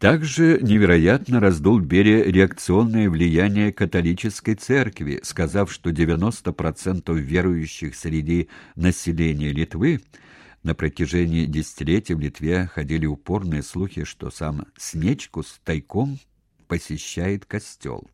Также невероятно раздул Берия реакционное влияние католической церкви, сказав, что 90% верующих среди населения Литвы на протяжении десятилетий в Литве ходили упорные слухи, что сам Снечкус тайком посещает костел.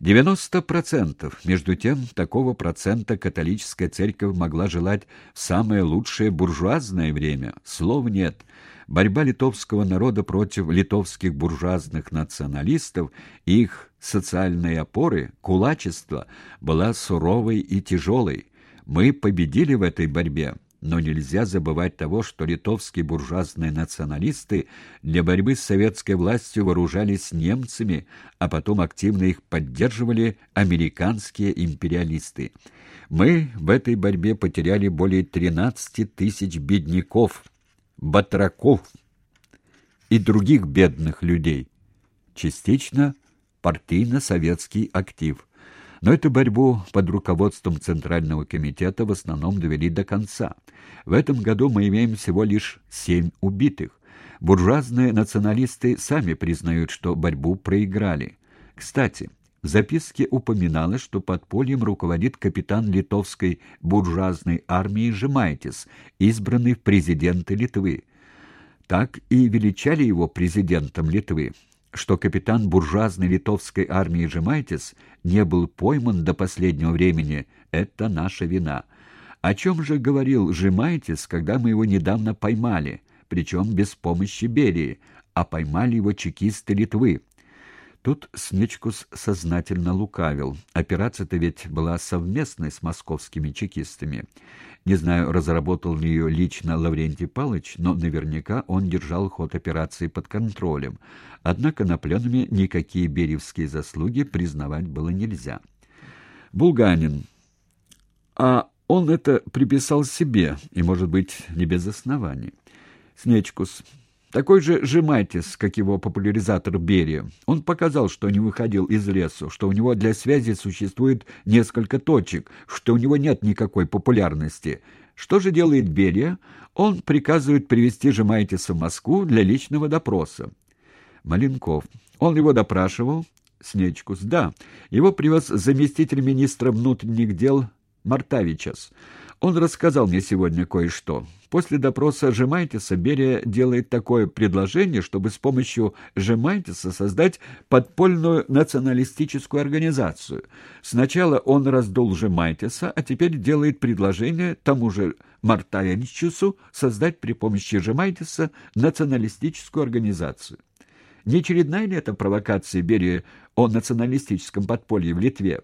90%. Между тем, такого процента католическая церковь могла желать в самое лучшее буржуазное время. Слов нет. Борьба литовского народа против литовских буржуазных националистов и их социальной опоры, кулачества, была суровой и тяжелой. Мы победили в этой борьбе, но нельзя забывать того, что литовские буржуазные националисты для борьбы с советской властью вооружались немцами, а потом активно их поддерживали американские империалисты. Мы в этой борьбе потеряли более 13 тысяч бедняков, батраков и других бедных людей, частично партийно-советский актив – но эту борьбу под руководством Центрального комитета в основном довели до конца. В этом году мы имеем всего лишь семь убитых. Буржуазные националисты сами признают, что борьбу проиграли. Кстати, в записке упоминалось, что подпольем руководит капитан литовской буржуазной армии Жемайтис, избранный в президенты Литвы. Так и величали его президентом Литвы что капитан буржуазной литовской армии Жемайтис не был пойман до последнего времени, это наша вина. О чем же говорил Жемайтис, когда мы его недавно поймали, причем без помощи Берии, а поймали его чекисты Литвы? Тут Снечкус сознательно лукавил. Операция-то ведь была совместной с московскими чекистами. Не знаю, разработал ли ее лично Лаврентий Палыч, но наверняка он держал ход операции под контролем. Однако на пленуме никакие беревские заслуги признавать было нельзя. Булганин. А он это приписал себе, и, может быть, не без оснований. Снечкус. Такой же Жемайтис, как его популяризатор Берия. Он показал, что не выходил из лесу, что у него для связи существует несколько точек, что у него нет никакой популярности. Что же делает Берия? Он приказывает привести Жемайтиса в Москву для личного допроса. Маленков. Он его допрашивал? Снечкус. Да. Его привез заместитель министра внутренних дел Мартавичас. Он рассказал мне сегодня кое-что. После допроса Жемайтиса Берия делает такое предложение, чтобы с помощью Жемайтиса создать подпольную националистическую организацию. Сначала он раздул Жемайтиса, а теперь делает предложение тому же Мартаевичусу создать при помощи Жемайтиса националистическую организацию. Не очередная ли это провокация Берии о националистическом подполье в Литве?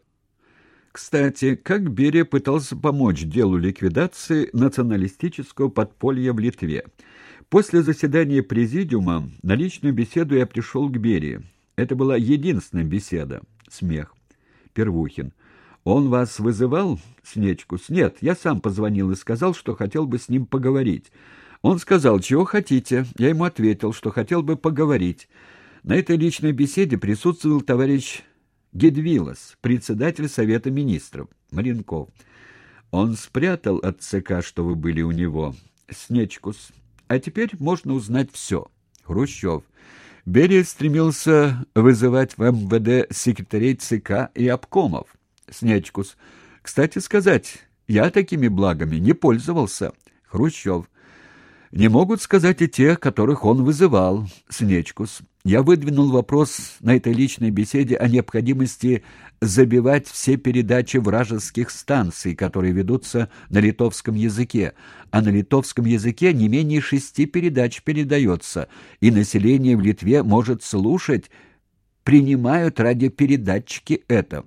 Кстати, как Берия пытался помочь делу ликвидации националистического подполья в Литве. После заседания президиума на личную беседу я пришел к Берии. Это была единственная беседа. Смех. Первухин. «Он вас вызывал, Снечкус?» «Нет, я сам позвонил и сказал, что хотел бы с ним поговорить. Он сказал, чего хотите. Я ему ответил, что хотел бы поговорить. На этой личной беседе присутствовал товарищ Гедвилас, председатель Совета Министров, Маренков. Он спрятал от ЦК, что вы были у него. Снечкус. А теперь можно узнать все. Хрущев. Берия стремился вызывать в МВД секретарей ЦК и обкомов. Снечкус. Кстати сказать, я такими благами не пользовался. Хрущев. Не могут сказать и те, которых он вызывал, Снечкус. Я выдвинул вопрос на этой личной беседе о необходимости забивать все передачи вражеских станций, которые ведутся на литовском языке, а на литовском языке не менее шести передач передается, и население в Литве может слушать, принимают радиопередатчики это.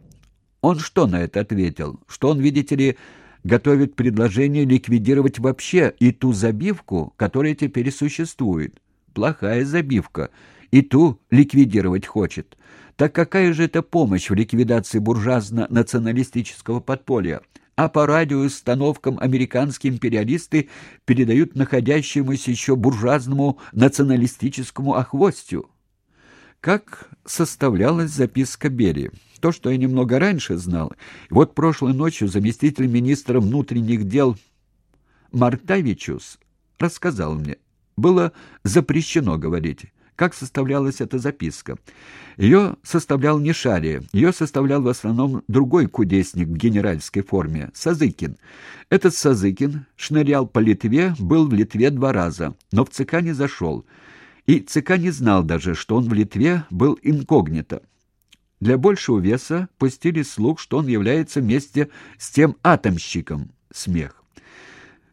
Он что на это ответил? Что он, видите ли, готовит предложение ликвидировать вообще и ту забивку, которая теперь существует. Плохая забивка, и ту ликвидировать хочет. Так какая же это помощь в ликвидации буржуазно-националистического подполья? А по радиоустановкам американские империалисты передают находящемуся еще буржуазному националистическому охвостью. Как составлялась записка Берии? То, что я немного раньше знал. Вот прошлой ночью заместитель министра внутренних дел Мартавичус рассказал мне. Было запрещено говорить. Как составлялась эта записка? Ее составлял не Шария, ее составлял в основном другой кудесник в генеральской форме — Сазыкин. Этот Сазыкин шнырял по Литве, был в Литве два раза, но в ЦК не зашел. И ЦК не знал даже, что он в Литве был инкогнито. Для большего веса пустили слух, что он является вместе с тем атомщиком. Смех.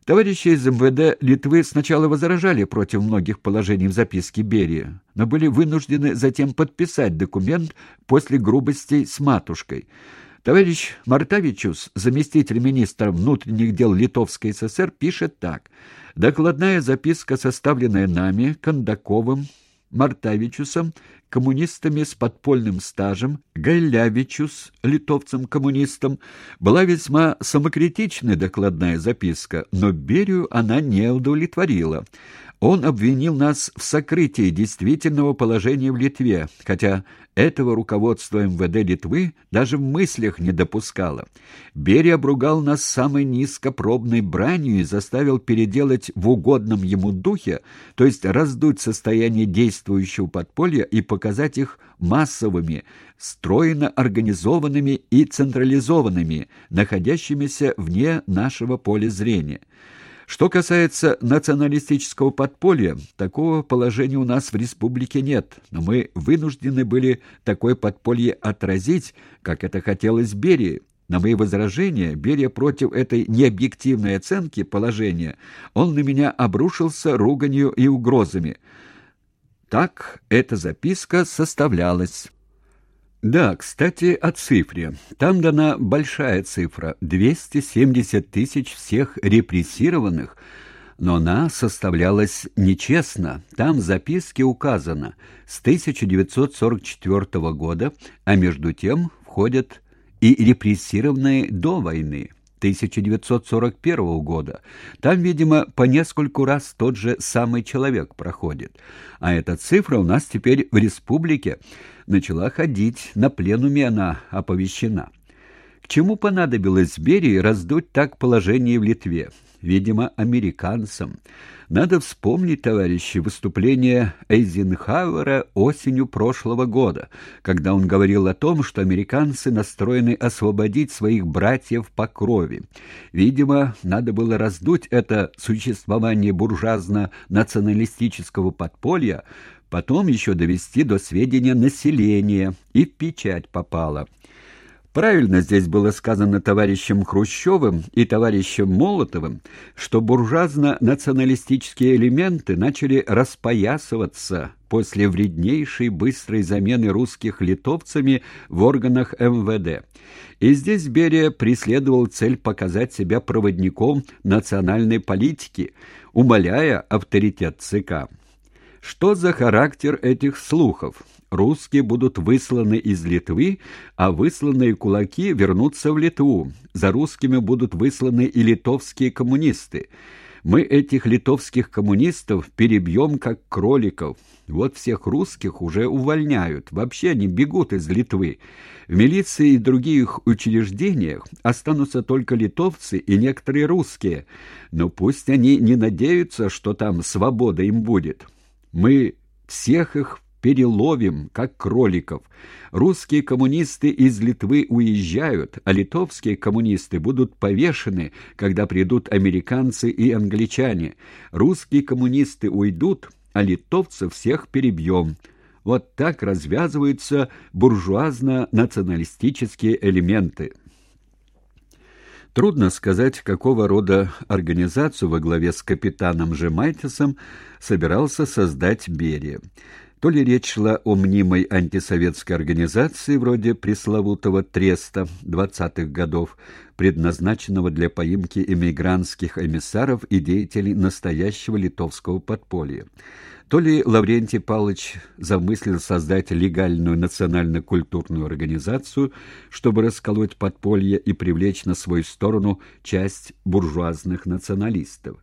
Товарищи из МВД Литвы сначала возражали против многих положений в записке Берии, но были вынуждены затем подписать документ после грубостей с матушкой. Товарищ Мартавичус, заместитель министра внутренних дел Литовской ССР, пишет так. «Докладная записка, составленная нами, Кондаковым, Мартавичусом, коммунистами с подпольным стажем, Гайлявичус, литовцем-коммунистом, была весьма самокритичная докладная записка, но Берию она не удовлетворила. Он обвинил нас в сокрытии действительного положения в Литве, хотя этого руководство МВД Литвы даже в мыслях не допускало. Берия обругал нас самой низкопробной бранью и заставил переделать в угодном ему духе, то есть раздуть состояние действующего подполья и показать их массовыми, стройно организованными и централизованными, находящимися вне нашего поля зрения. Что касается националистического подполья, такого положения у нас в республике нет, но мы вынуждены были такое подполье отразить, как это хотелось Берии. На мои возражения, Берия против этой необъективной оценки положения, он на меня обрушился руганью и угрозами. Так эта записка составлялась. Да, кстати, о цифре. Там дана большая цифра — 270 тысяч всех репрессированных, но она составлялась нечестно. Там в записке указано с 1944 года, а между тем входят и репрессированные до войны. 1941 года. Там, видимо, по нескольку раз тот же самый человек проходит. А эта цифра у нас теперь в республике начала ходить, на пленуме она оповещена. Чему понадобилось Берии раздуть так положение в Литве? Видимо, американцам. Надо вспомнить, товарищи, выступление Эйзенхауэра осенью прошлого года, когда он говорил о том, что американцы настроены освободить своих братьев по крови. Видимо, надо было раздуть это существование буржуазно-националистического подполья, потом еще довести до сведения населения, и в печать попало. Правильно здесь было сказано товарищем Хрущевым и товарищем Молотовым, что буржуазно-националистические элементы начали распоясываться после вреднейшей быстрой замены русских литовцами в органах МВД. И здесь Берия преследовал цель показать себя проводником национальной политики, умаляя авторитет ЦК. Что за характер этих слухов? Русские будут высланы из Литвы, а высланные кулаки вернутся в Литву. За русскими будут высланы и литовские коммунисты. Мы этих литовских коммунистов перебьем как кроликов. Вот всех русских уже увольняют. Вообще они бегут из Литвы. В милиции и других учреждениях останутся только литовцы и некоторые русские. Но пусть они не надеются, что там свобода им будет. Мы всех их переловим, как кроликов. Русские коммунисты из Литвы уезжают, а литовские коммунисты будут повешены, когда придут американцы и англичане. Русские коммунисты уйдут, а литовцев всех перебьем. Вот так развязываются буржуазно-националистические элементы. Трудно сказать, какого рода организацию во главе с капитаном Жемайтисом собирался создать Берия. То ли речь шла о мнимой антисоветской организации вроде пресловутого «Треста» 20-х годов, предназначенного для поимки эмигрантских эмиссаров и деятелей настоящего литовского подполья. То ли Лаврентий Павлович замыслил создать легальную национально-культурную организацию, чтобы расколоть подполье и привлечь на свою сторону часть буржуазных националистов.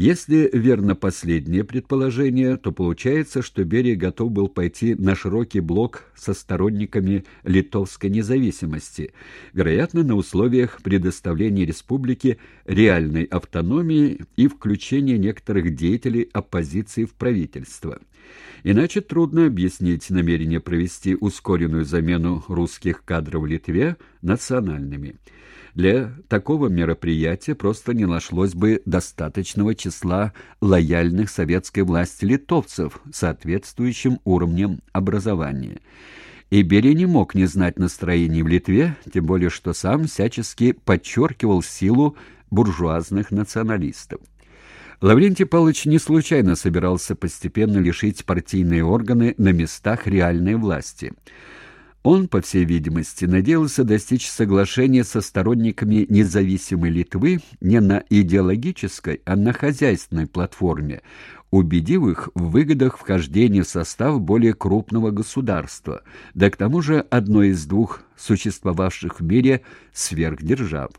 Если верно последнее предположение, то получается, что Берия готов был пойти на широкий блок со сторонниками литовской независимости, вероятно, на условиях предоставления республике реальной автономии и включения некоторых деятелей оппозиции в правительство – Иначе трудно объяснить намерение провести ускоренную замену русских кадров в Литве национальными. Для такого мероприятия просто не нашлось бы достаточного числа лояльных советской власти литовцев соответствующим уровнем образования. И Берия не мог не знать настроений в Литве, тем более что сам всячески подчеркивал силу буржуазных националистов. Лаврентий Павлович не случайно собирался постепенно лишить партийные органы на местах реальной власти. Он, по всей видимости, надеялся достичь соглашения со сторонниками независимой Литвы не на идеологической, а на хозяйственной платформе, убедив их в выгодах вхождения в состав более крупного государства, да к тому же одной из двух существовавших в мире сверхдержав.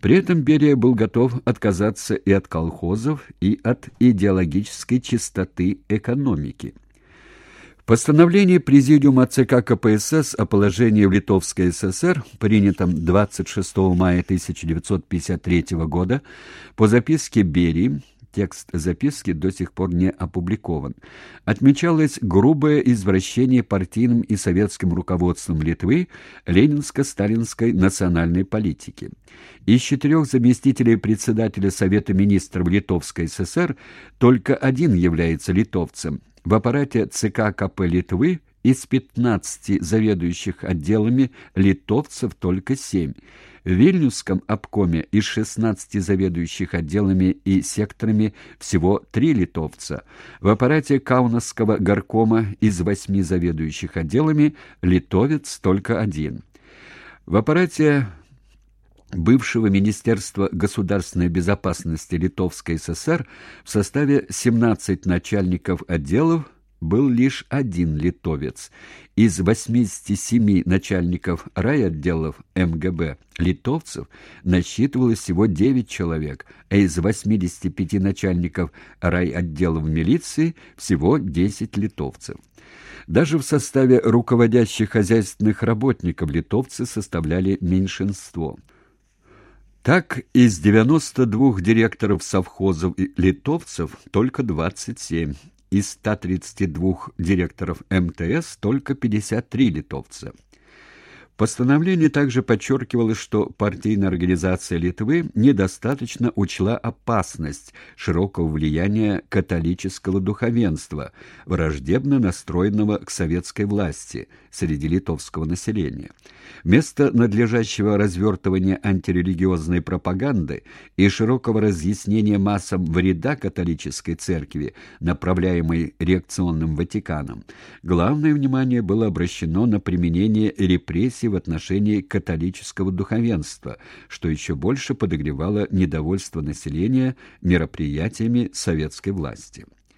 При этом Берия был готов отказаться и от колхозов, и от идеологической чистоты экономики. Постановление Президиума ЦК КПСС о положении в Литовской ССР, принятом 26 мая 1953 года по записке Берии, текст записки до сих пор не опубликован, отмечалось грубое извращение партийным и советским руководством Литвы ленинско-сталинской национальной политики. Из четырех заместителей председателя Совета министров Литовской ССР только один является литовцем. В аппарате ЦК КП Литвы из 15 заведующих отделами литовцев только 7. В Вильнюсском обкоме из 16 заведующих отделами и секторами всего 3 литовца. В аппарате Каунасского горкома из 8 заведующих отделами литовец только один. В аппарате бывшего Министерства государственной безопасности Литовской ССР в составе 17 начальников отделов был лишь один литовец. Из 87 начальников райотделов МГБ литовцев насчитывалось всего 9 человек, а из 85 начальников райотделов милиции всего 10 литовцев. Даже в составе руководящих хозяйственных работников литовцы составляли меньшинство. Так, из 92 директоров совхозов и литовцев только 27, из 132 директоров МТС только 53 литовца. Постановление также подчеркивало, что партийная организация Литвы недостаточно учла опасность широкого влияния католического духовенства, враждебно настроенного к советской власти среди литовского населения. Вместо надлежащего развертывания антирелигиозной пропаганды и широкого разъяснения массам вреда католической церкви, направляемой реакционным Ватиканом, главное внимание было обращено на применение репрессий в отношении католического духовенства, что еще больше подогревало недовольство населения мероприятиями советской власти.